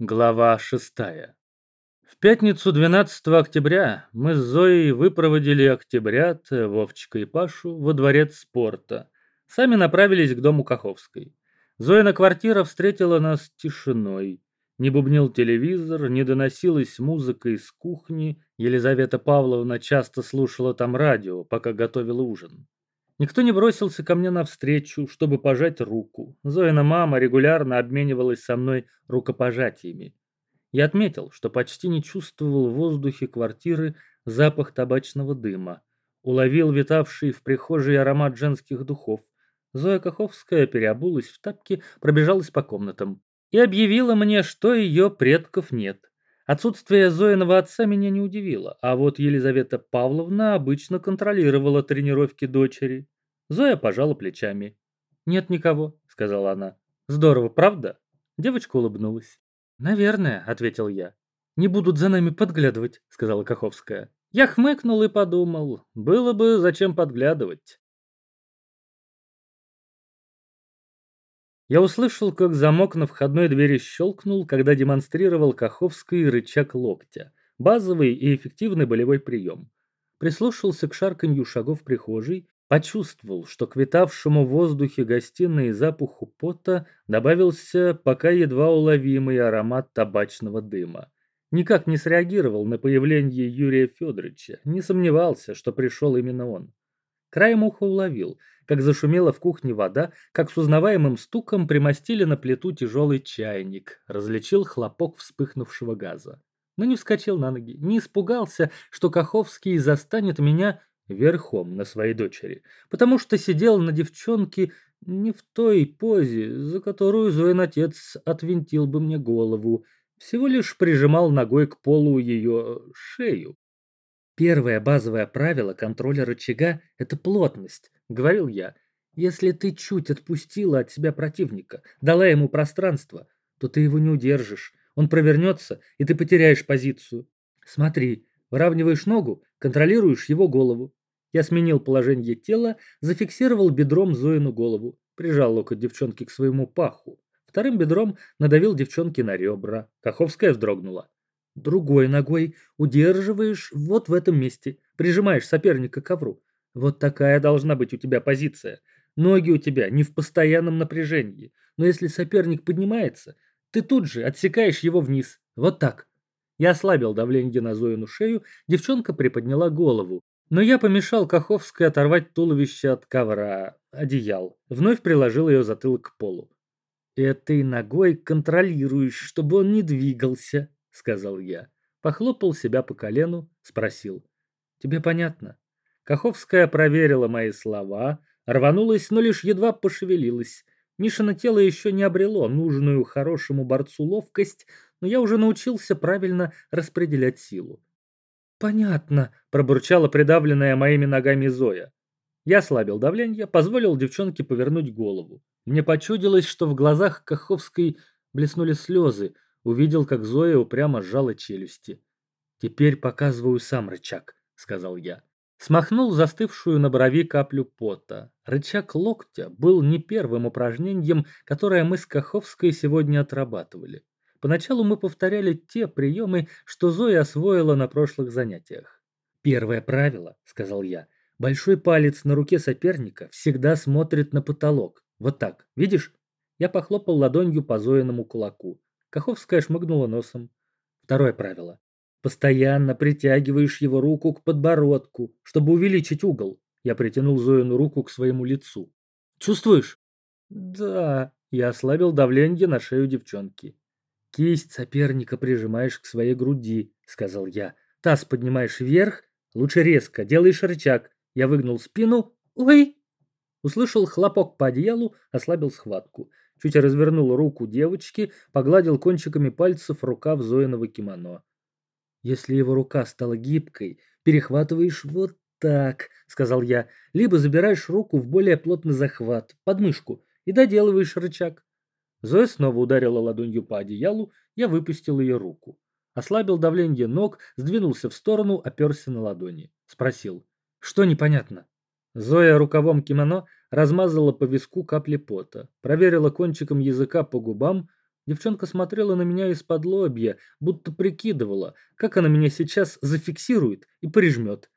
Глава шестая. В пятницу 12 октября мы с Зоей выпроводили октябрят, Вовчика и Пашу во дворец спорта. Сами направились к дому Каховской. Зоина квартира встретила нас тишиной. Не бубнил телевизор, не доносилась музыка из кухни. Елизавета Павловна часто слушала там радио, пока готовила ужин. Никто не бросился ко мне навстречу, чтобы пожать руку. Зоина мама регулярно обменивалась со мной рукопожатиями. Я отметил, что почти не чувствовал в воздухе квартиры запах табачного дыма. Уловил витавший в прихожей аромат женских духов. Зоя Каховская переобулась в тапки, пробежалась по комнатам и объявила мне, что ее предков нет. Отсутствие Зоиного отца меня не удивило, а вот Елизавета Павловна обычно контролировала тренировки дочери. Зоя пожала плечами. «Нет никого», — сказала она. «Здорово, правда?» Девочка улыбнулась. «Наверное», — ответил я. «Не будут за нами подглядывать», — сказала Каховская. Я хмыкнул и подумал, было бы зачем подглядывать. Я услышал, как замок на входной двери щелкнул, когда демонстрировал Каховский рычаг локтя. Базовый и эффективный болевой прием. Прислушался к шарканью шагов прихожей, почувствовал, что к витавшему в воздухе гостиной запаху пота добавился пока едва уловимый аромат табачного дыма. Никак не среагировал на появление Юрия Федоровича, не сомневался, что пришел именно он. Краем уха уловил, как зашумела в кухне вода, как с узнаваемым стуком примостили на плиту тяжелый чайник, различил хлопок вспыхнувшего газа. Но не вскочил на ноги, не испугался, что Каховский застанет меня верхом на своей дочери, потому что сидел на девчонке не в той позе, за которую Зоин отец отвинтил бы мне голову, всего лишь прижимал ногой к полу ее шею. Первое базовое правило контроля рычага – это плотность, говорил я. Если ты чуть отпустила от себя противника, дала ему пространство, то ты его не удержишь. Он провернется, и ты потеряешь позицию. Смотри, выравниваешь ногу, контролируешь его голову. Я сменил положение тела, зафиксировал бедром Зоину голову, прижал локоть девчонки к своему паху. Вторым бедром надавил девчонке на ребра. Каховская вздрогнула. Другой ногой удерживаешь вот в этом месте, прижимаешь соперника к ковру. Вот такая должна быть у тебя позиция. Ноги у тебя не в постоянном напряжении, но если соперник поднимается, ты тут же отсекаешь его вниз. Вот так. Я ослабил давление на Зоину шею, девчонка приподняла голову. Но я помешал Каховской оторвать туловище от ковра, одеял. Вновь приложил ее затылок к полу. Этой ногой контролируешь, чтобы он не двигался сказал я. Похлопал себя по колену, спросил. Тебе понятно? Каховская проверила мои слова, рванулась, но лишь едва пошевелилась. Мишина тело еще не обрело нужную хорошему борцу ловкость, но я уже научился правильно распределять силу. «Понятно», – пробурчала придавленная моими ногами Зоя. Я слабил давление, позволил девчонке повернуть голову. Мне почудилось, что в глазах Каховской блеснули слезы, увидел, как Зоя упрямо сжала челюсти. «Теперь показываю сам рычаг», — сказал я. Смахнул застывшую на брови каплю пота. Рычаг локтя был не первым упражнением, которое мы с Каховской сегодня отрабатывали. Поначалу мы повторяли те приемы, что Зоя освоила на прошлых занятиях. «Первое правило», — сказал я, — «большой палец на руке соперника всегда смотрит на потолок. Вот так, видишь?» Я похлопал ладонью по Зоиному кулаку. Каховская шмыгнула носом. Второе правило. Постоянно притягиваешь его руку к подбородку, чтобы увеличить угол. Я притянул Зоину руку к своему лицу. Чувствуешь? Да. Я ослабил давление на шею девчонки. Кисть соперника прижимаешь к своей груди, сказал я. Таз поднимаешь вверх, лучше резко, делаешь рычаг. Я выгнул спину. Ой! Услышал хлопок по одеялу, ослабил схватку чуть развернул руку девочки, погладил кончиками пальцев рукав Зоиного кимоно. «Если его рука стала гибкой, перехватываешь вот так», — сказал я, «либо забираешь руку в более плотный захват, подмышку, и доделываешь рычаг». Зоя снова ударила ладонью по одеялу, я выпустил ее руку. Ослабил давление ног, сдвинулся в сторону, оперся на ладони. Спросил, что непонятно? Зоя рукавом кимоно размазала по виску капли пота, проверила кончиком языка по губам, Девчонка смотрела на меня из-под лобья, будто прикидывала, как она меня сейчас зафиксирует и прижмет.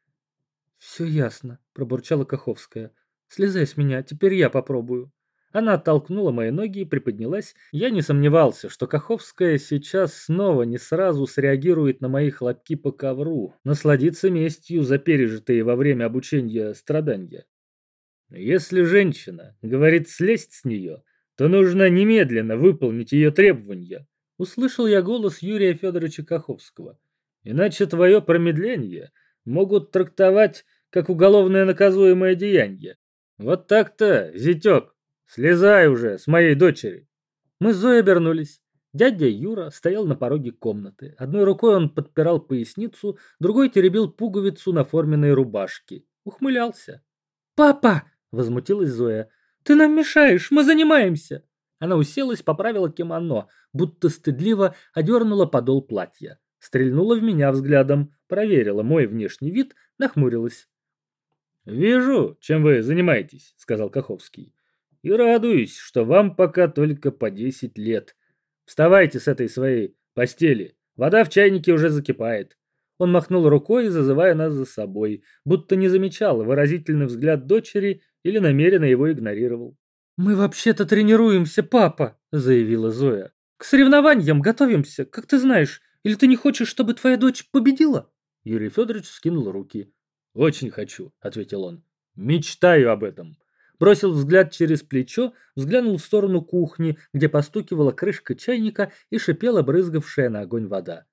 «Все ясно», — пробурчала Каховская. «Слезай с меня, теперь я попробую». Она оттолкнула мои ноги и приподнялась. Я не сомневался, что Каховская сейчас снова не сразу среагирует на мои хлопки по ковру, насладится местью за пережитые во время обучения страдания. Если женщина говорит слезть с нее, то нужно немедленно выполнить ее требования. Услышал я голос Юрия Федоровича Каховского. Иначе твое промедление могут трактовать как уголовное наказуемое деяние. Вот так-то, зятек, слезай уже с моей дочери. Мы с Зоей обернулись. Дядя Юра стоял на пороге комнаты. Одной рукой он подпирал поясницу, другой теребил пуговицу на форменной рубашке. Ухмылялся. «Папа!» — возмутилась Зоя. «Ты нам мешаешь, мы занимаемся!» Она уселась, поправила кимоно, будто стыдливо одернула подол платья. Стрельнула в меня взглядом, проверила мой внешний вид, нахмурилась. «Вижу, чем вы занимаетесь», — сказал Каховский. «И радуюсь, что вам пока только по десять лет. Вставайте с этой своей постели, вода в чайнике уже закипает». Он махнул рукой, зазывая нас за собой, будто не замечал выразительный взгляд дочери или намеренно его игнорировал. «Мы вообще-то тренируемся, папа», — заявила Зоя. «К соревнованиям готовимся, как ты знаешь. Или ты не хочешь, чтобы твоя дочь победила?» Юрий Федорович скинул руки. «Очень хочу», — ответил он. «Мечтаю об этом». Бросил взгляд через плечо, взглянул в сторону кухни, где постукивала крышка чайника и шипела брызгавшая на огонь вода.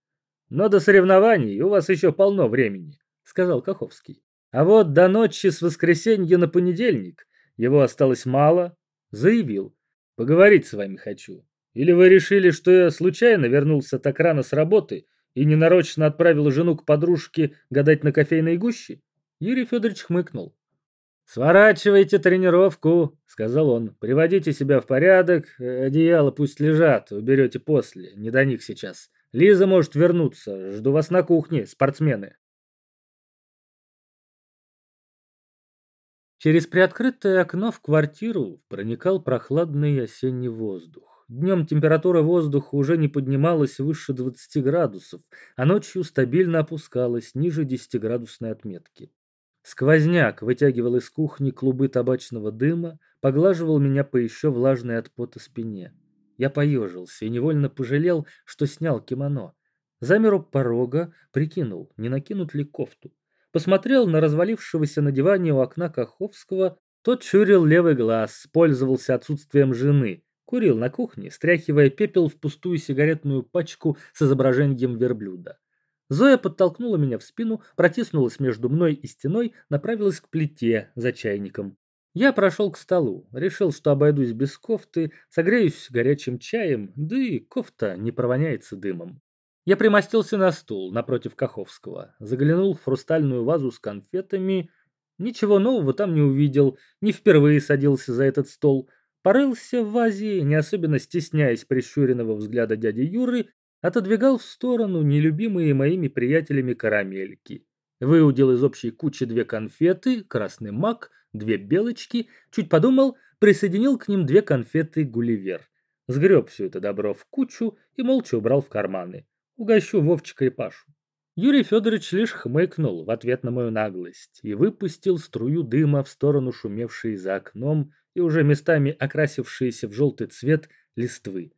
«Но до соревнований у вас еще полно времени», — сказал Каховский. А вот до ночи с воскресенья на понедельник его осталось мало, заявил. Поговорить с вами хочу. Или вы решили, что я случайно вернулся так рано с работы и ненарочно отправил жену к подружке гадать на кофейной гуще? Юрий Федорович хмыкнул. «Сворачивайте тренировку», — сказал он. «Приводите себя в порядок, одеяло пусть лежат, уберете после, не до них сейчас. Лиза может вернуться, жду вас на кухне, спортсмены». Через приоткрытое окно в квартиру проникал прохладный осенний воздух. Днем температура воздуха уже не поднималась выше 20 градусов, а ночью стабильно опускалась ниже 10-градусной отметки. Сквозняк вытягивал из кухни клубы табачного дыма, поглаживал меня по еще влажной от пота спине. Я поежился и невольно пожалел, что снял кимоно. Замер у порога, прикинул, не накинут ли кофту посмотрел на развалившегося на диване у окна Каховского, тот чурил левый глаз, пользовался отсутствием жены, курил на кухне, стряхивая пепел в пустую сигаретную пачку с изображением верблюда. Зоя подтолкнула меня в спину, протиснулась между мной и стеной, направилась к плите за чайником. Я прошел к столу, решил, что обойдусь без кофты, согреюсь горячим чаем, да и кофта не провоняется дымом. Я примостился на стул напротив Каховского, заглянул в хрустальную вазу с конфетами. Ничего нового там не увидел, не впервые садился за этот стол. Порылся в вазе, не особенно стесняясь прищуренного взгляда дяди Юры, отодвигал в сторону нелюбимые моими приятелями карамельки. Выудил из общей кучи две конфеты, красный мак, две белочки, чуть подумал, присоединил к ним две конфеты гулливер. Сгреб все это добро в кучу и молча убрал в карманы. Угощу Вовчика и Пашу. Юрий Федорович лишь хмыкнул в ответ на мою наглость и выпустил струю дыма в сторону шумевшей за окном и уже местами окрасившиеся в желтый цвет листвы.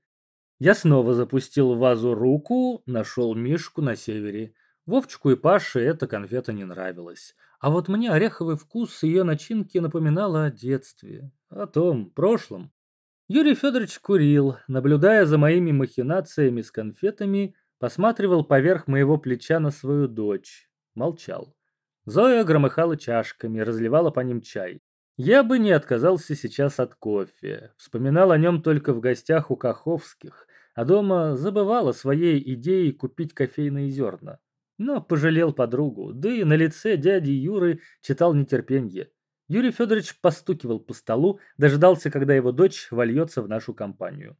Я снова запустил в вазу руку, нашел Мишку на севере. Вовчику и Паше эта конфета не нравилась. А вот мне ореховый вкус ее начинки напоминал о детстве, о том, прошлом. Юрий Федорович курил, наблюдая за моими махинациями с конфетами посматривал поверх моего плеча на свою дочь. Молчал. Зоя громыхала чашками, разливала по ним чай. Я бы не отказался сейчас от кофе. Вспоминал о нем только в гостях у Каховских, а дома забывал о своей идее купить кофейные зерна. Но пожалел подругу, да и на лице дяди Юры читал нетерпенье. Юрий Федорович постукивал по столу, дождался, когда его дочь вольется в нашу компанию.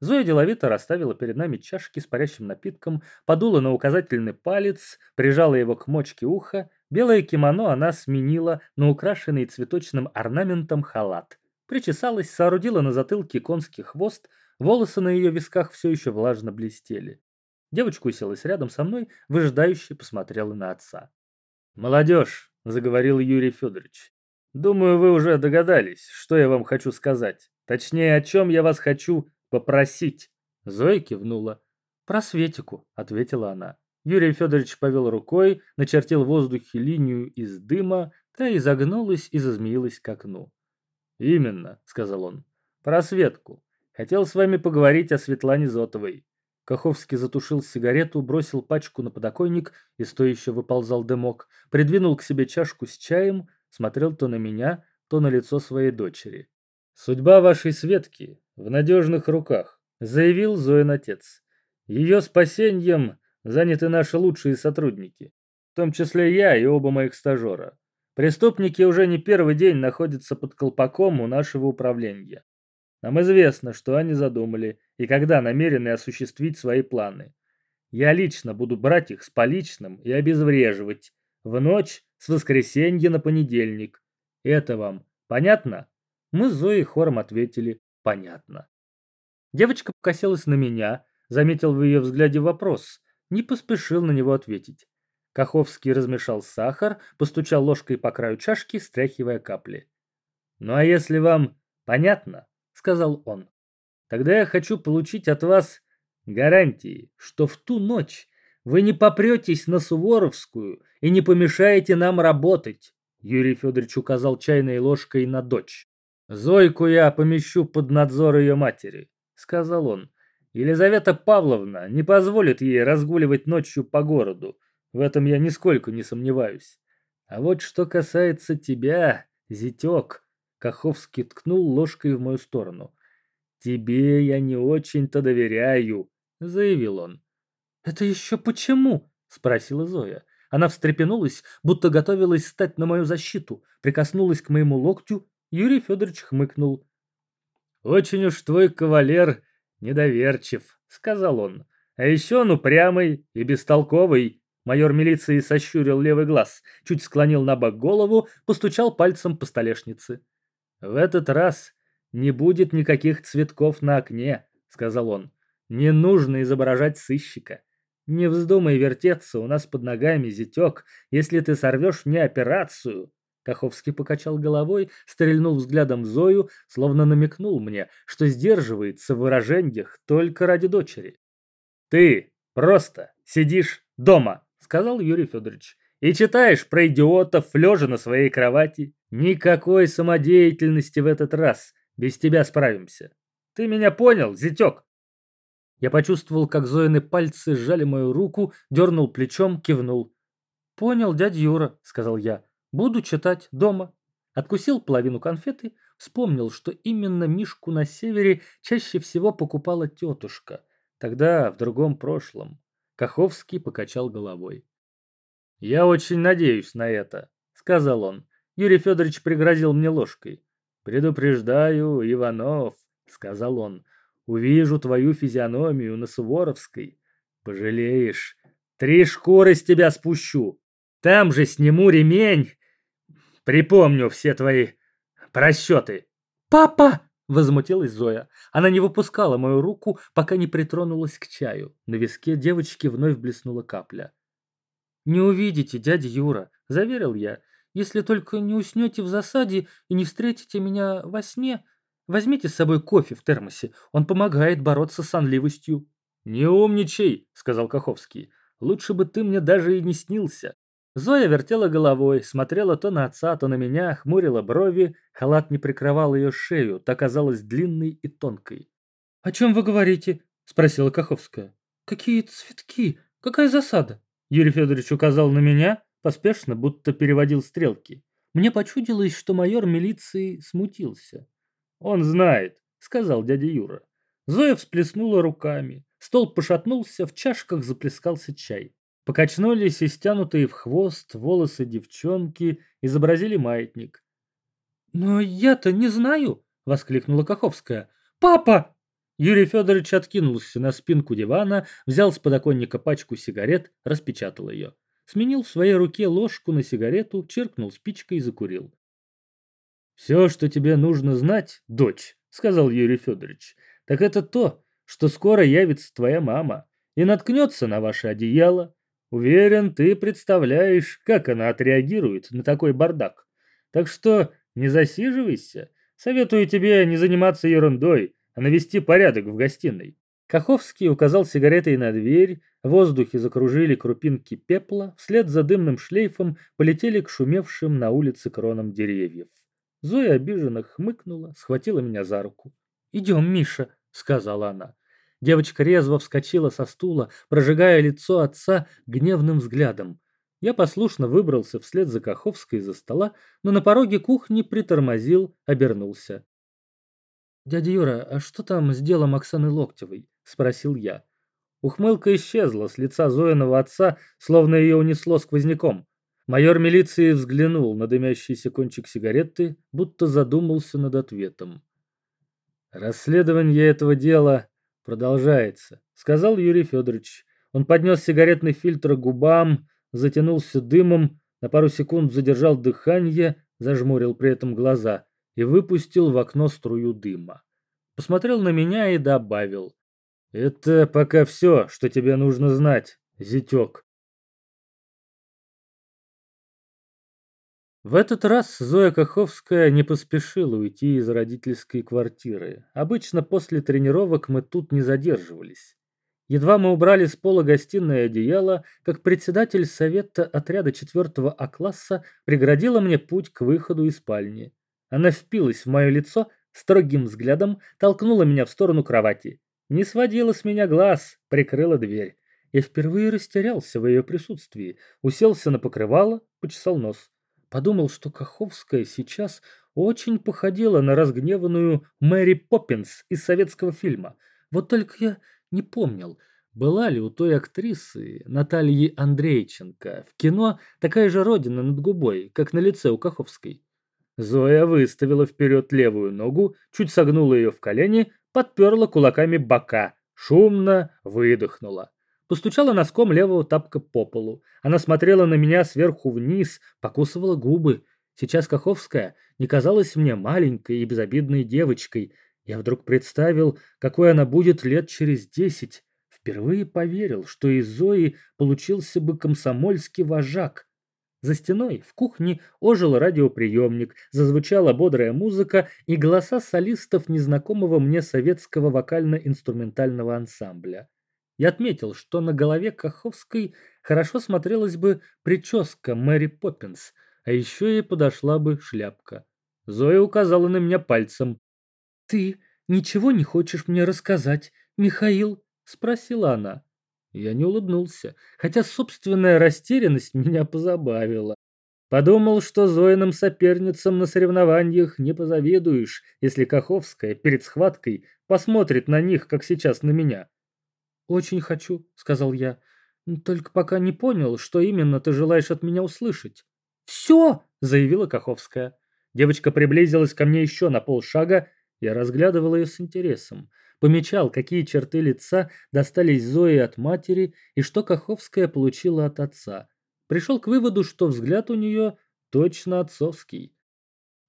Зоя деловито расставила перед нами чашки с парящим напитком, подула на указательный палец, прижала его к мочке уха. Белое кимоно она сменила на украшенный цветочным орнаментом халат. Причесалась, соорудила на затылке конский хвост, волосы на ее висках все еще влажно блестели. Девочка уселась рядом со мной, выжидающе посмотрела на отца. «Молодежь», — заговорил Юрий Федорович, — «думаю, вы уже догадались, что я вам хочу сказать. Точнее, о чем я вас хочу попросить». Зоя кивнула. «Про Светику», — ответила она. Юрий Федорович повел рукой, начертил в воздухе линию из дыма, та изогнулась и зазмеилась к окну. «Именно», — сказал он, — «про Светку. Хотел с вами поговорить о Светлане Зотовой. Каховский затушил сигарету, бросил пачку на подоконник, и стояще выползал дымок, придвинул к себе чашку с чаем, смотрел то на меня, то на лицо своей дочери. «Судьба вашей Светки в надежных руках», — заявил Зоин отец. «Ее спасением заняты наши лучшие сотрудники, в том числе я и оба моих стажера. Преступники уже не первый день находятся под колпаком у нашего управления. Нам известно, что они задумали и когда намерены осуществить свои планы. Я лично буду брать их с поличным и обезвреживать в ночь с воскресенья на понедельник. Это вам понятно? Мы с Зоей хором ответили «понятно». Девочка покосилась на меня, заметил в ее взгляде вопрос, не поспешил на него ответить. Каховский размешал сахар, постучал ложкой по краю чашки, стряхивая капли. «Ну а если вам понятно, сказал он. Тогда я хочу получить от вас гарантии, что в ту ночь вы не попретесь на Суворовскую и не помешаете нам работать. Юрий Федорович указал чайной ложкой на дочь. «Зойку я помещу под надзор ее матери», — сказал он. «Елизавета Павловна не позволит ей разгуливать ночью по городу. В этом я нисколько не сомневаюсь. А вот что касается тебя, зятек, Каховский ткнул ложкой в мою сторону. «Тебе я не очень-то доверяю», — заявил он. «Это еще почему?» — спросила Зоя. Она встрепенулась, будто готовилась стать на мою защиту, прикоснулась к моему локтю. Юрий Федорович хмыкнул. «Очень уж твой кавалер недоверчив», — сказал он. «А еще он упрямый и бестолковый». Майор милиции сощурил левый глаз, чуть склонил на бок голову, постучал пальцем по столешнице. «В этот раз не будет никаких цветков на окне», — сказал он. «Не нужно изображать сыщика. Не вздумай вертеться у нас под ногами, зятек, если ты сорвешь мне операцию». Каховский покачал головой, стрельнул взглядом в Зою, словно намекнул мне, что сдерживается в выражениях только ради дочери. «Ты просто сидишь дома», — сказал Юрий Федорович, «и читаешь про идиотов, лежа на своей кровати. Никакой самодеятельности в этот раз. Без тебя справимся. Ты меня понял, зятек? Я почувствовал, как Зоины пальцы сжали мою руку, дернул плечом, кивнул. «Понял, дядя Юра», — сказал я. «Буду читать дома». Откусил половину конфеты, вспомнил, что именно Мишку на севере чаще всего покупала тетушка. Тогда в другом прошлом. Каховский покачал головой. «Я очень надеюсь на это», — сказал он. Юрий Федорович пригрозил мне ложкой. «Предупреждаю, Иванов», — сказал он, — «увижу твою физиономию на Суворовской. Пожалеешь. Три шкуры с тебя спущу. Там же сниму ремень. Припомню все твои просчеты». «Папа!» — возмутилась Зоя. Она не выпускала мою руку, пока не притронулась к чаю. На виске девочки вновь блеснула капля. «Не увидите, дядя Юра», — заверил я если только не уснете в засаде и не встретите меня во сне. Возьмите с собой кофе в термосе, он помогает бороться с сонливостью». «Не умничай», — сказал Каховский. «Лучше бы ты мне даже и не снился». Зоя вертела головой, смотрела то на отца, то на меня, хмурила брови, халат не прикрывал ее шею, так казалась длинной и тонкой. «О чем вы говорите?» — спросила Каховская. «Какие цветки? Какая засада?» Юрий Федорович указал на меня, поспешно, будто переводил стрелки. Мне почудилось, что майор милиции смутился. «Он знает», — сказал дядя Юра. Зоя всплеснула руками. Стол пошатнулся, в чашках заплескался чай. Покачнулись и стянутые в хвост волосы девчонки, изобразили маятник. «Но я-то не знаю!» — воскликнула Каховская. «Папа!» Юрий Федорович откинулся на спинку дивана, взял с подоконника пачку сигарет, распечатал ее сменил в своей руке ложку на сигарету, чиркнул спичкой и закурил. «Все, что тебе нужно знать, дочь», — сказал Юрий Федорович, — так это то, что скоро явится твоя мама и наткнется на ваше одеяло. Уверен, ты представляешь, как она отреагирует на такой бардак. Так что не засиживайся. Советую тебе не заниматься ерундой, а навести порядок в гостиной. Каховский указал сигаретой на дверь, в воздухе закружили крупинки пепла, вслед за дымным шлейфом полетели к шумевшим на улице кронам деревьев. Зоя обиженно хмыкнула, схватила меня за руку. «Идем, Миша», — сказала она. Девочка резво вскочила со стула, прожигая лицо отца гневным взглядом. Я послушно выбрался вслед за Каховской из-за стола, но на пороге кухни притормозил, обернулся. «Дядя Юра, а что там с делом Оксаны Локтевой?» — спросил я. Ухмылка исчезла с лица Зоиного отца, словно ее унесло сквозняком. Майор милиции взглянул на дымящийся кончик сигареты, будто задумался над ответом. «Расследование этого дела продолжается», — сказал Юрий Федорович. Он поднес сигаретный фильтр к губам, затянулся дымом, на пару секунд задержал дыхание, зажмурил при этом глаза и выпустил в окно струю дыма. Посмотрел на меня и добавил. Это пока все, что тебе нужно знать, зятек. В этот раз Зоя Каховская не поспешила уйти из родительской квартиры. Обычно после тренировок мы тут не задерживались. Едва мы убрали с пола гостиное одеяло, как председатель совета отряда 4 А-класса преградила мне путь к выходу из спальни. Она впилась в мое лицо, строгим взглядом толкнула меня в сторону кровати. Не сводила с меня глаз, прикрыла дверь. Я впервые растерялся в ее присутствии, уселся на покрывало, почесал нос. Подумал, что Каховская сейчас очень походила на разгневанную Мэри Поппинс из советского фильма. Вот только я не помнил, была ли у той актрисы Натальи Андрейченко в кино такая же родина над губой, как на лице у Каховской. Зоя выставила вперед левую ногу, чуть согнула ее в колени, подперла кулаками бока, шумно выдохнула. Постучала носком левого тапка по полу. Она смотрела на меня сверху вниз, покусывала губы. Сейчас Каховская не казалась мне маленькой и безобидной девочкой. Я вдруг представил, какой она будет лет через десять. Впервые поверил, что из Зои получился бы комсомольский вожак. За стеной в кухне ожил радиоприемник, зазвучала бодрая музыка и голоса солистов незнакомого мне советского вокально-инструментального ансамбля. Я отметил, что на голове Каховской хорошо смотрелась бы прическа Мэри Поппинс, а еще ей подошла бы шляпка. Зоя указала на меня пальцем. «Ты ничего не хочешь мне рассказать, Михаил?» — спросила она. Я не улыбнулся, хотя собственная растерянность меня позабавила. Подумал, что Зоиным соперницам на соревнованиях не позавидуешь, если Каховская перед схваткой посмотрит на них, как сейчас на меня. «Очень хочу», — сказал я, — «только пока не понял, что именно ты желаешь от меня услышать». «Все!» — заявила Каховская. Девочка приблизилась ко мне еще на полшага, я разглядывал ее с интересом помечал, какие черты лица достались Зои от матери и что Каховская получила от отца. Пришел к выводу, что взгляд у нее точно отцовский.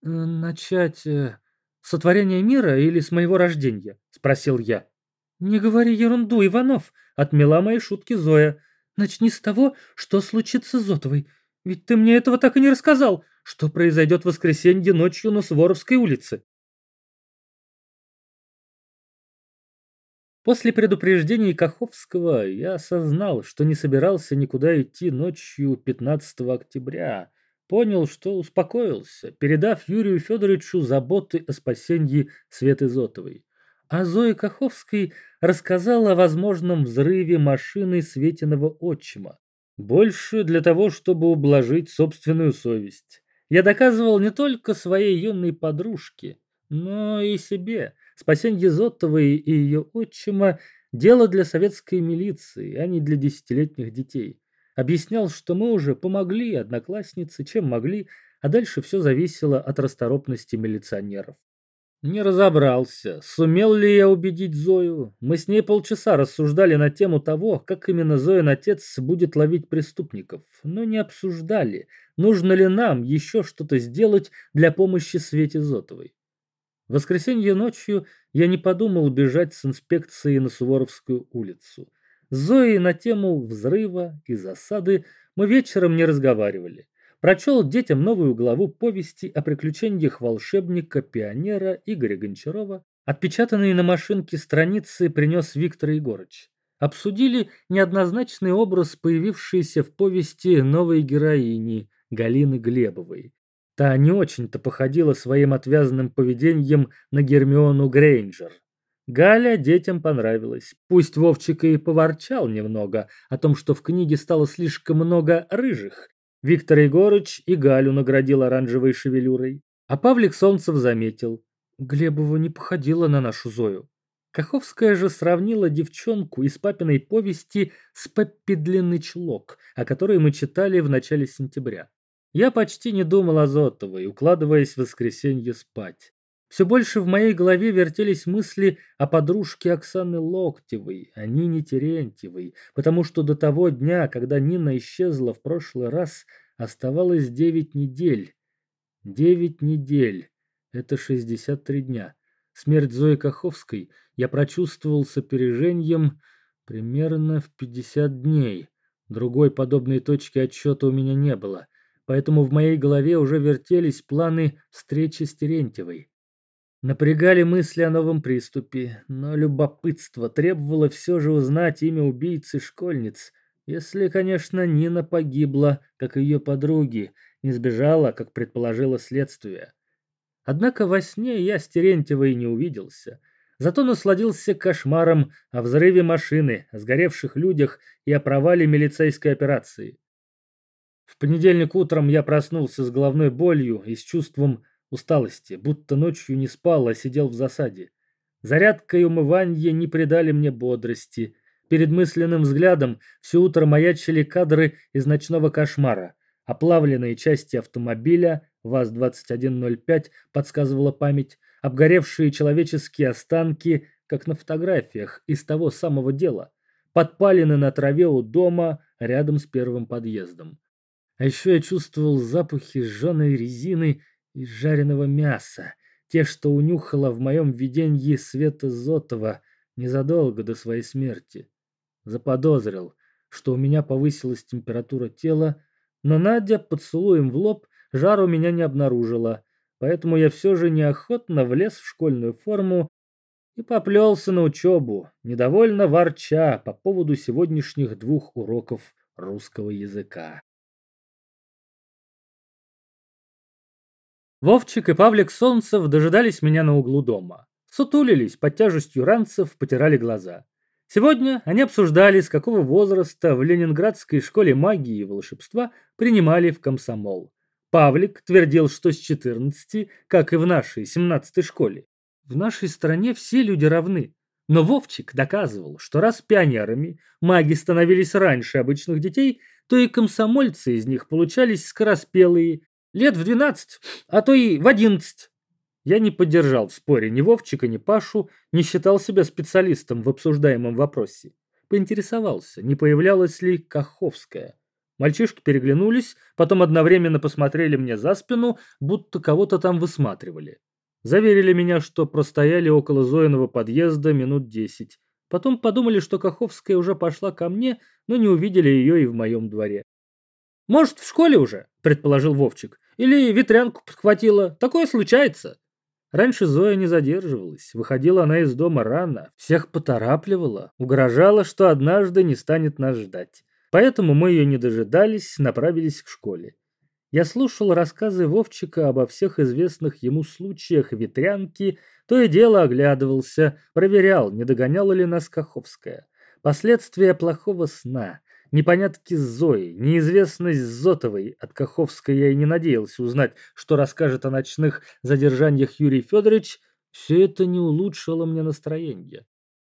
«Э, «Начать э, сотворение мира или с моего рождения?» – спросил я. «Не говори ерунду, Иванов!» – отмела мои шутки Зоя. «Начни с того, что случится с Зотовой. Ведь ты мне этого так и не рассказал. Что произойдет в воскресенье ночью на Своровской улице?» После предупреждений Каховского я осознал, что не собирался никуда идти ночью 15 октября. Понял, что успокоился, передав Юрию Федоровичу заботы о спасении Светы Зотовой. А Зои Каховской рассказал о возможном взрыве машины Светиного отчима. Больше для того, чтобы ублажить собственную совесть. Я доказывал не только своей юной подружке, но и себе – Спасение Зотовой и ее отчима – дело для советской милиции, а не для десятилетних детей. Объяснял, что мы уже помогли однокласснице, чем могли, а дальше все зависело от расторопности милиционеров. Не разобрался, сумел ли я убедить Зою. Мы с ней полчаса рассуждали на тему того, как именно Зоин отец будет ловить преступников, но не обсуждали, нужно ли нам еще что-то сделать для помощи Свете Зотовой. В воскресенье ночью я не подумал бежать с инспекцией на Суворовскую улицу. С Зоей на тему взрыва и засады мы вечером не разговаривали. Прочел детям новую главу повести о приключениях волшебника-пионера Игоря Гончарова. Отпечатанные на машинке страницы принес Виктор Егорыч. Обсудили неоднозначный образ, появившийся в повести новой героини Галины Глебовой. Та не очень-то походила своим отвязанным поведением на Гермиону Грейнджер. Галя детям понравилась. Пусть Вовчик и поворчал немного о том, что в книге стало слишком много рыжих. Виктор Егорыч и Галю наградил оранжевой шевелюрой. А Павлик Солнцев заметил. Глебова не походила на нашу Зою. Каховская же сравнила девчонку из папиной повести с Пеппи Длинный Чулок, о которой мы читали в начале сентября. Я почти не думал о Зотовой, укладываясь в воскресенье спать. Все больше в моей голове вертелись мысли о подружке Оксаны Локтевой, о Нине Терентьевой, потому что до того дня, когда Нина исчезла в прошлый раз, оставалось девять недель. Девять недель. Это шестьдесят три дня. Смерть Зои Каховской я прочувствовал с опережением примерно в пятьдесят дней. Другой подобной точки отсчета у меня не было поэтому в моей голове уже вертелись планы встречи с Терентьевой. Напрягали мысли о новом приступе, но любопытство требовало все же узнать имя убийцы школьниц, если, конечно, Нина погибла, как ее подруги, не сбежала, как предположило следствие. Однако во сне я с Терентьевой не увиделся, зато насладился кошмаром о взрыве машины, о сгоревших людях и о провале милицейской операции. В понедельник утром я проснулся с головной болью и с чувством усталости, будто ночью не спал, а сидел в засаде. Зарядка и умывание не придали мне бодрости. Перед мысленным взглядом все утро маячили кадры из ночного кошмара. Оплавленные части автомобиля ВАЗ-2105 подсказывала память, обгоревшие человеческие останки, как на фотографиях из того самого дела, подпалены на траве у дома рядом с первым подъездом. А еще я чувствовал запахи сжженной резины и жареного мяса, те, что унюхала в моем видении Света Зотова незадолго до своей смерти. Заподозрил, что у меня повысилась температура тела, но Надя поцелуем в лоб жар у меня не обнаружила, поэтому я все же неохотно влез в школьную форму и поплелся на учебу, недовольно ворча по поводу сегодняшних двух уроков русского языка. Вовчик и Павлик Солнцев дожидались меня на углу дома. Сутулились под тяжестью ранцев, потирали глаза. Сегодня они обсуждали, с какого возраста в Ленинградской школе магии и волшебства принимали в комсомол. Павлик твердил, что с 14, как и в нашей 17-й школе. В нашей стране все люди равны. Но Вовчик доказывал, что раз пионерами маги становились раньше обычных детей, то и комсомольцы из них получались скороспелые, Лет в двенадцать, а то и в одиннадцать. Я не поддержал в споре ни Вовчика, ни Пашу, не считал себя специалистом в обсуждаемом вопросе. Поинтересовался, не появлялась ли Каховская. Мальчишки переглянулись, потом одновременно посмотрели мне за спину, будто кого-то там высматривали. Заверили меня, что простояли около Зоиного подъезда минут десять. Потом подумали, что Каховская уже пошла ко мне, но не увидели ее и в моем дворе. «Может, в школе уже?» – предположил Вовчик. Или ветрянку подхватила. Такое случается. Раньше Зоя не задерживалась. Выходила она из дома рано, всех поторапливала, угрожала, что однажды не станет нас ждать. Поэтому мы ее не дожидались, направились к школе. Я слушал рассказы Вовчика обо всех известных ему случаях ветрянки, то и дело оглядывался, проверял, не догоняла ли нас Каховская. Последствия плохого сна, Непонятки с Зоей, неизвестность Зотовой. От Каховской я и не надеялся узнать, что расскажет о ночных задержаниях Юрий Федорович. Все это не улучшило мне настроение.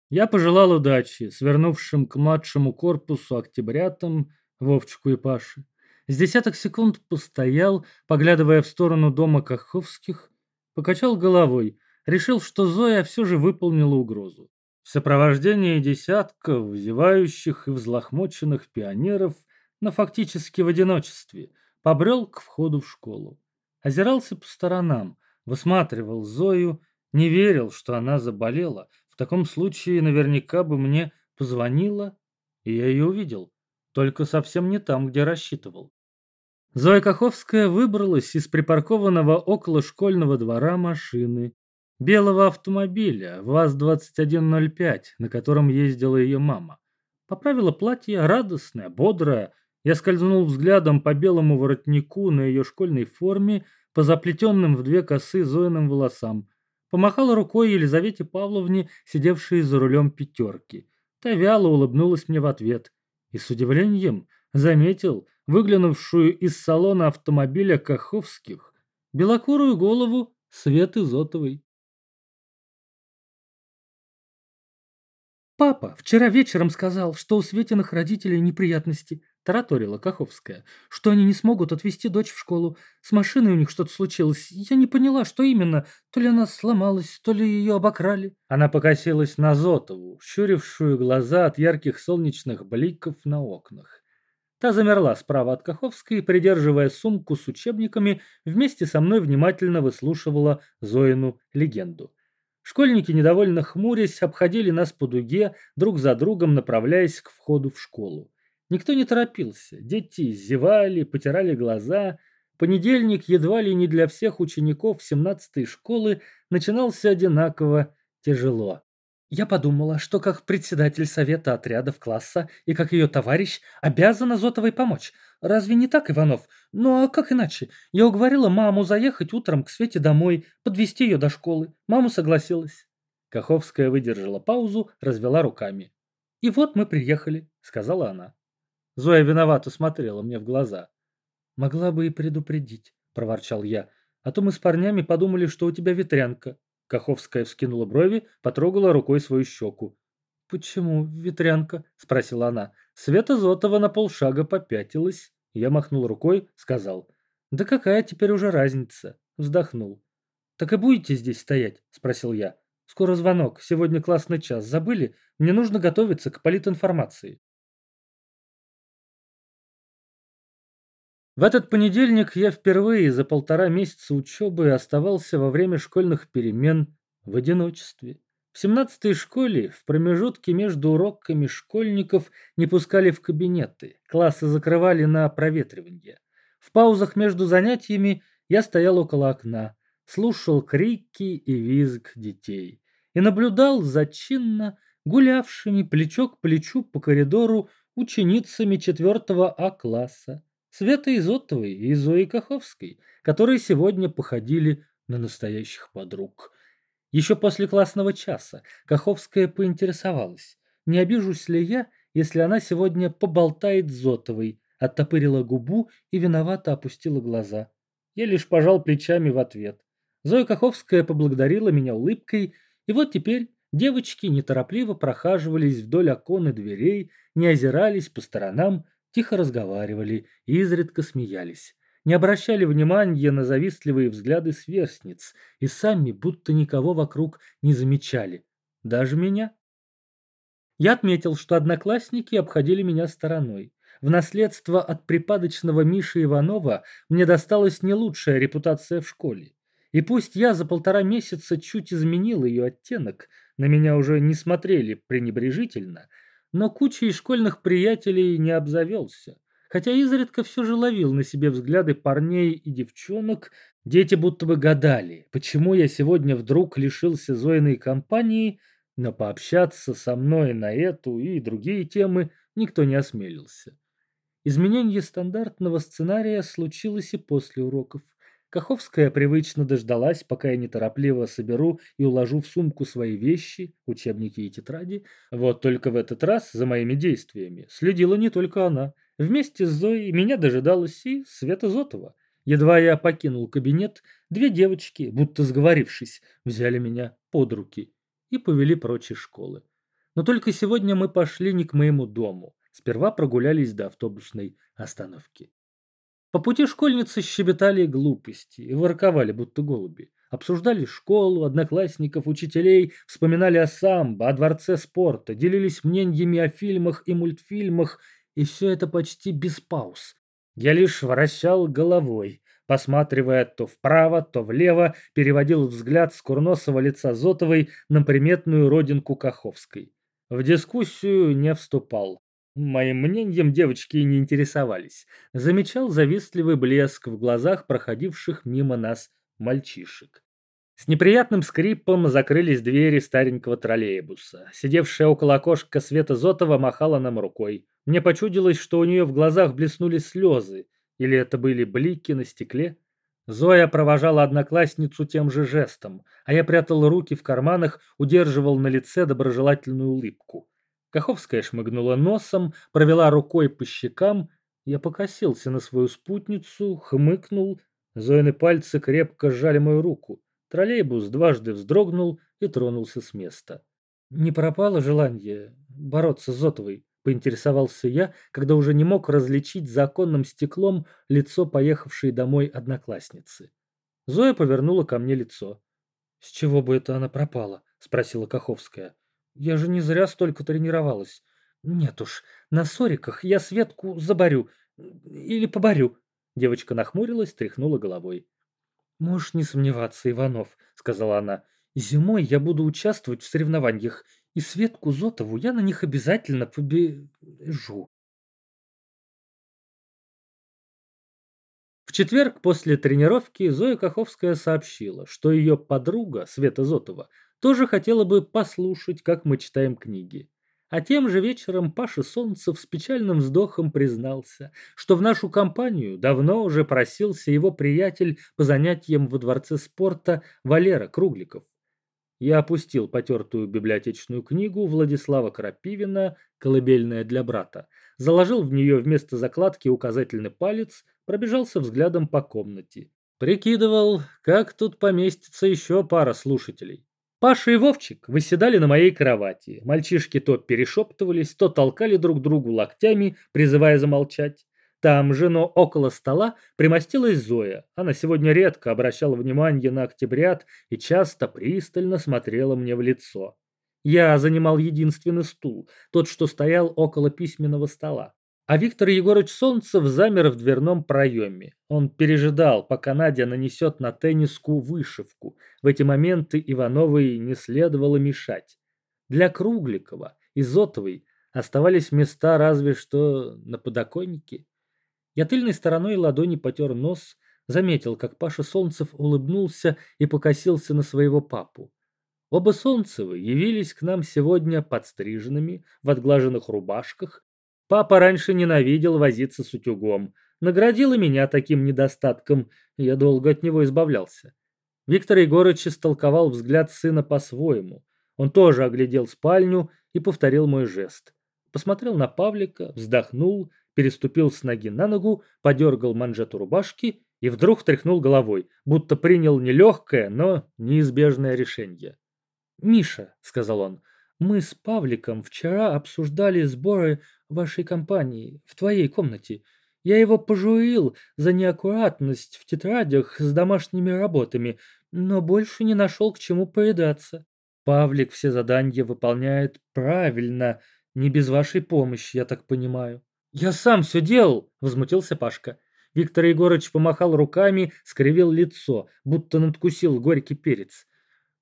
Я пожелал удачи свернувшим к младшему корпусу октябрятам Вовчику и Паше. С десяток секунд постоял, поглядывая в сторону дома Каховских, покачал головой, решил, что Зоя все же выполнила угрозу. В сопровождении десятков зевающих и взлохмоченных пионеров, но фактически в одиночестве, побрел к входу в школу. Озирался по сторонам, высматривал Зою, Не верил, что она заболела. В таком случае наверняка бы мне позвонила, и я ее увидел. Только совсем не там, где рассчитывал. Зоя Каховская выбралась из припаркованного около школьного двора машины. Белого автомобиля ВАЗ-2105, на котором ездила ее мама. Поправила платье, радостное, бодрое. Я скользнул взглядом по белому воротнику на ее школьной форме, по заплетенным в две косы Зоиным волосам. Помахала рукой Елизавете Павловне, сидевшей за рулем пятерки. Та вяло улыбнулась мне в ответ. И с удивлением заметил выглянувшую из салона автомобиля Каховских белокурую голову Светы Зотовой. «Папа вчера вечером сказал, что у Светиных родителей неприятности», – тараторила Каховская, – «что они не смогут отвезти дочь в школу. С машиной у них что-то случилось. Я не поняла, что именно. То ли она сломалась, то ли ее обокрали». Она покосилась на Зотову, щурившую глаза от ярких солнечных бликов на окнах. Та замерла справа от Каховской, придерживая сумку с учебниками, вместе со мной внимательно выслушивала Зоину легенду. Школьники, недовольно хмурясь, обходили нас по дуге, друг за другом направляясь к входу в школу. Никто не торопился, дети зевали, потирали глаза. Понедельник едва ли не для всех учеников 17-й школы начинался одинаково тяжело. Я подумала, что как председатель совета отрядов класса и как ее товарищ обязана Зотовой помочь. Разве не так, Иванов? Ну а как иначе? Я уговорила маму заехать утром к Свете домой, подвести ее до школы. Мама согласилась. Каховская выдержала паузу, развела руками. «И вот мы приехали», — сказала она. Зоя виновато смотрела мне в глаза. «Могла бы и предупредить», — проворчал я. «А то мы с парнями подумали, что у тебя ветрянка. Каховская вскинула брови, потрогала рукой свою щеку. «Почему, ветрянка?» – спросила она. Света Зотова на полшага попятилась. Я махнул рукой, сказал. «Да какая теперь уже разница?» Вздохнул. «Так и будете здесь стоять?» – спросил я. «Скоро звонок. Сегодня классный час. Забыли? Мне нужно готовиться к политинформации». В этот понедельник я впервые за полтора месяца учебы оставался во время школьных перемен в одиночестве. В семнадцатой школе в промежутке между уроками школьников не пускали в кабинеты, классы закрывали на проветривание. В паузах между занятиями я стоял около окна, слушал крики и визг детей и наблюдал за чинно гулявшими плечо к плечу по коридору ученицами четвертого А класса. Света Изотовой и Зои Каховской, которые сегодня походили на настоящих подруг. Еще после классного часа Каховская поинтересовалась, не обижусь ли я, если она сегодня поболтает с Зотовой, оттопырила губу и виновато опустила глаза. Я лишь пожал плечами в ответ. Зоя Каховская поблагодарила меня улыбкой, и вот теперь девочки неторопливо прохаживались вдоль окон и дверей, не озирались по сторонам, тихо разговаривали и изредка смеялись, не обращали внимания на завистливые взгляды сверстниц и сами будто никого вокруг не замечали, даже меня. Я отметил, что одноклассники обходили меня стороной. В наследство от припадочного Миши Иванова мне досталась не лучшая репутация в школе. И пусть я за полтора месяца чуть изменил ее оттенок, на меня уже не смотрели пренебрежительно – но кучей школьных приятелей не обзавелся. Хотя изредка все же ловил на себе взгляды парней и девчонок, дети будто бы гадали, почему я сегодня вдруг лишился Зоиной компании, но пообщаться со мной на эту и другие темы никто не осмелился. Изменение стандартного сценария случилось и после уроков. Каховская привычно дождалась, пока я неторопливо соберу и уложу в сумку свои вещи, учебники и тетради. Вот только в этот раз за моими действиями следила не только она. Вместе с Зоей меня дожидалась и Света Зотова. Едва я покинул кабинет, две девочки, будто сговорившись, взяли меня под руки и повели прочь из школы. Но только сегодня мы пошли не к моему дому. Сперва прогулялись до автобусной остановки. По пути школьницы щебетали глупости и ворковали, будто голуби. Обсуждали школу, одноклассников, учителей, вспоминали о самбо, о дворце спорта, делились мнениями о фильмах и мультфильмах, и все это почти без пауз. Я лишь вращал головой, посматривая то вправо, то влево, переводил взгляд с курносого лица Зотовой на приметную родинку Каховской. В дискуссию не вступал. Моим мнением девочки не интересовались. Замечал завистливый блеск в глазах проходивших мимо нас мальчишек. С неприятным скрипом закрылись двери старенького троллейбуса. Сидевшая около окошка Света Зотова махала нам рукой. Мне почудилось, что у нее в глазах блеснули слезы. Или это были блики на стекле? Зоя провожала одноклассницу тем же жестом, а я прятал руки в карманах, удерживал на лице доброжелательную улыбку. Каховская шмыгнула носом, провела рукой по щекам. Я покосился на свою спутницу, хмыкнул. Зоины пальцы крепко сжали мою руку. Троллейбус дважды вздрогнул и тронулся с места. «Не пропало желание бороться с Зотовой?» — поинтересовался я, когда уже не мог различить за оконным стеклом лицо поехавшей домой одноклассницы. Зоя повернула ко мне лицо. «С чего бы это она пропала?» — спросила Каховская. Я же не зря столько тренировалась. Нет уж, на сориках я Светку заборю. Или поборю. Девочка нахмурилась, тряхнула головой. «Можешь не сомневаться, Иванов», — сказала она. «Зимой я буду участвовать в соревнованиях, и Светку Зотову я на них обязательно побежу». В четверг после тренировки Зоя Каховская сообщила, что ее подруга Света Зотова тоже хотела бы послушать, как мы читаем книги. А тем же вечером Паша Солнцев с печальным вздохом признался, что в нашу компанию давно уже просился его приятель по занятиям во дворце спорта Валера Кругликов. Я опустил потертую библиотечную книгу Владислава Крапивина «Колыбельная для брата», заложил в нее вместо закладки указательный палец, пробежался взглядом по комнате. Прикидывал, как тут поместится еще пара слушателей. Паша и Вовчик выседали на моей кровати. Мальчишки то перешептывались, то толкали друг другу локтями, призывая замолчать. Там же, но около стола, примостилась Зоя. Она сегодня редко обращала внимание на октябрят и часто пристально смотрела мне в лицо. Я занимал единственный стул, тот, что стоял около письменного стола. А Виктор Егорович Солнцев замер в дверном проеме. Он пережидал, пока Надя нанесет на тенниску вышивку. В эти моменты Ивановой не следовало мешать. Для Кругликова и Зотовой оставались места разве что на подоконнике. Я тыльной стороной ладони потер нос, заметил, как Паша Солнцев улыбнулся и покосился на своего папу. Оба Солнцевы явились к нам сегодня подстриженными, в отглаженных рубашках Папа раньше ненавидел возиться с утюгом. Наградил и меня таким недостатком, я долго от него избавлялся. Виктор Егорыч истолковал взгляд сына по-своему. Он тоже оглядел спальню и повторил мой жест. Посмотрел на Павлика, вздохнул, переступил с ноги на ногу, подергал манжету рубашки и вдруг тряхнул головой, будто принял нелегкое, но неизбежное решение. «Миша», — сказал он, — «мы с Павликом вчера обсуждали сборы вашей компании, в твоей комнате. Я его пожурил за неаккуратность в тетрадях с домашними работами, но больше не нашел к чему поедаться. Павлик все задания выполняет правильно, не без вашей помощи, я так понимаю. Я сам все делал, возмутился Пашка. Виктор Егорович помахал руками, скривил лицо, будто надкусил горький перец.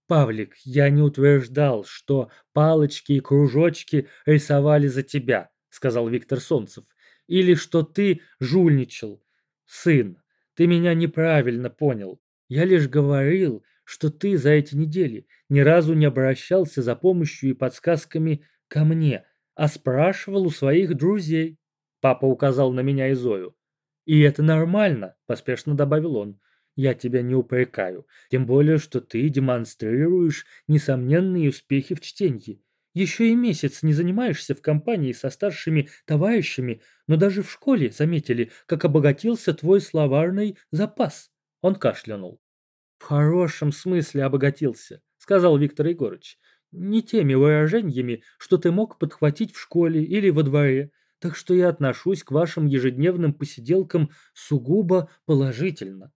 «Павлик, я не утверждал, что палочки и кружочки рисовали за тебя сказал Виктор Солнцев, или что ты жульничал. Сын, ты меня неправильно понял. Я лишь говорил, что ты за эти недели ни разу не обращался за помощью и подсказками ко мне, а спрашивал у своих друзей. Папа указал на меня и Зою. И это нормально, поспешно добавил он. Я тебя не упрекаю, тем более, что ты демонстрируешь несомненные успехи в чтении. Еще и месяц не занимаешься в компании со старшими товарищами, но даже в школе заметили, как обогатился твой словарный запас. Он кашлянул. В хорошем смысле обогатился, сказал Виктор Егорыч. Не теми выражениями, что ты мог подхватить в школе или во дворе, так что я отношусь к вашим ежедневным посиделкам сугубо положительно.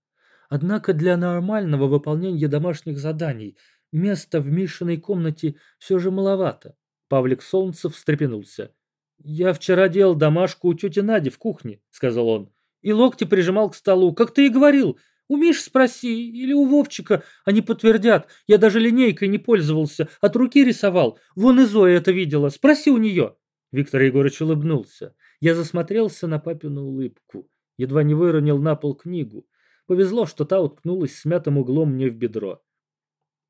Однако для нормального выполнения домашних заданий – Места в Мишиной комнате все же маловато. Павлик Солнцев встрепенулся. «Я вчера делал домашку у тети Нади в кухне», — сказал он. и локти прижимал к столу, как ты и говорил. У Миши спроси, или у Вовчика, они подтвердят. Я даже линейкой не пользовался, от руки рисовал. Вон и Зоя это видела, спроси у нее. Виктор Егорович улыбнулся. Я засмотрелся на папину улыбку. Едва не выронил на пол книгу. Повезло, что та уткнулась смятым углом мне в бедро.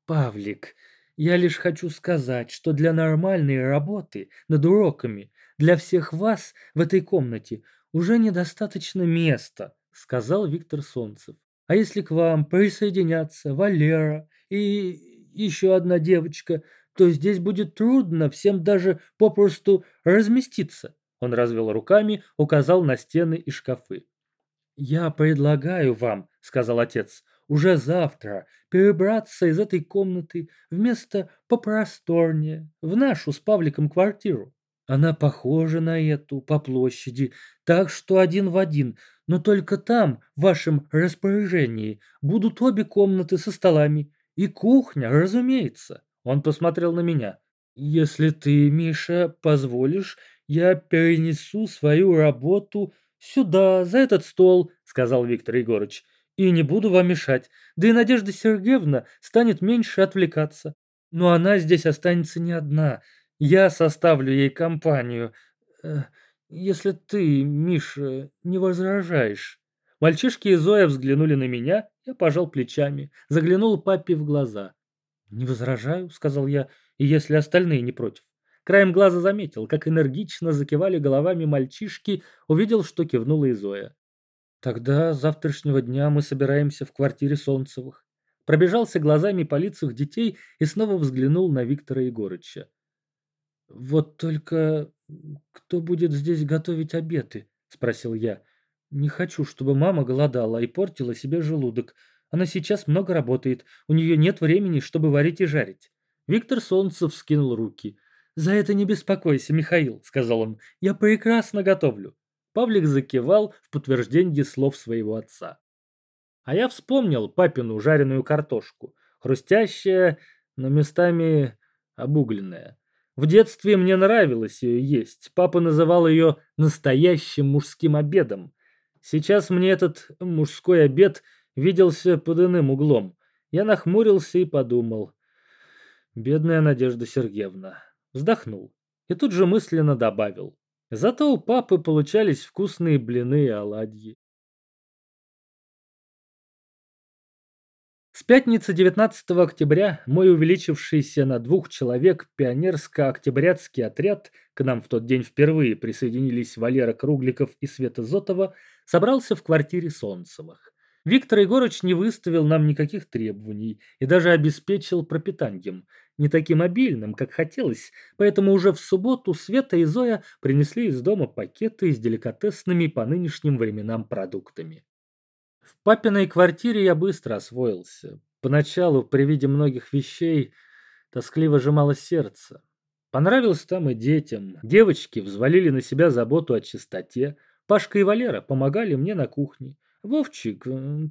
«Павлик, я лишь хочу сказать, что для нормальной работы над уроками для всех вас в этой комнате уже недостаточно места», сказал Виктор Солнцев. «А если к вам присоединятся Валера и еще одна девочка, то здесь будет трудно всем даже попросту разместиться». Он развел руками, указал на стены и шкафы. «Я предлагаю вам», — сказал отец, — «уже завтра перебраться из этой комнаты в место попросторнее, в нашу с Павликом квартиру. Она похожа на эту по площади, так что один в один, но только там, в вашем распоряжении, будут обе комнаты со столами. И кухня, разумеется». Он посмотрел на меня. «Если ты, Миша, позволишь, я перенесу свою работу «Сюда, за этот стол», — сказал Виктор Егорыч. «И не буду вам мешать. Да и Надежда Сергеевна станет меньше отвлекаться. Но она здесь останется не одна. Я составлю ей компанию. Э, если ты, Миша, не возражаешь». Мальчишки и Зоя взглянули на меня, я пожал плечами, заглянул папе в глаза. «Не возражаю», — сказал я, — «и если остальные не против». Краем глаза заметил, как энергично закивали головами мальчишки, увидел, что кивнула и Зоя. «Тогда завтрашнего дня мы собираемся в квартире Солнцевых». Пробежался глазами по лицах детей и снова взглянул на Виктора Егорыча. «Вот только кто будет здесь готовить обеды?» – спросил я. «Не хочу, чтобы мама голодала и портила себе желудок. Она сейчас много работает, у нее нет времени, чтобы варить и жарить». Виктор Солнцев скинул руки – «За это не беспокойся, Михаил», — сказал он, — «я прекрасно готовлю». Павлик закивал в подтверждение слов своего отца. А я вспомнил папину жареную картошку, хрустящая, но местами обугленная. В детстве мне нравилось ее есть, папа называл ее настоящим мужским обедом. Сейчас мне этот мужской обед виделся под иным углом. Я нахмурился и подумал. Бедная Надежда Сергеевна, Вздохнул и тут же мысленно добавил. Зато у папы получались вкусные блины и оладьи. С пятницы 19 октября мой увеличившийся на двух человек пионерско-октябрятский отряд, к нам в тот день впервые присоединились Валера Кругликов и Света Зотова, собрался в квартире Солнцевых. Виктор Егорыч не выставил нам никаких требований и даже обеспечил пропитанием, не таким обильным, как хотелось, поэтому уже в субботу Света и Зоя принесли из дома пакеты с деликатесными по нынешним временам продуктами. В папиной квартире я быстро освоился. Поначалу, при виде многих вещей, тоскливо сжимало сердце. Понравилось там и детям. Девочки взвалили на себя заботу о чистоте. Пашка и Валера помогали мне на кухне. Вовчик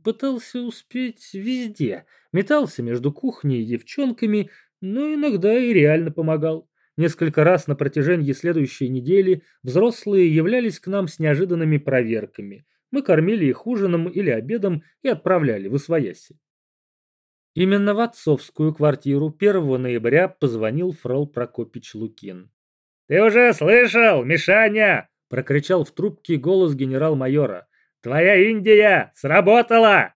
пытался успеть везде, метался между кухней и девчонками, но иногда и реально помогал. Несколько раз на протяжении следующей недели взрослые являлись к нам с неожиданными проверками. Мы кормили их ужином или обедом и отправляли в Освояси. Именно в отцовскую квартиру 1 ноября позвонил фрол Прокопич Лукин. «Ты уже слышал, Мишаня?» – прокричал в трубке голос генерал-майора. «Твоя Индия сработала!»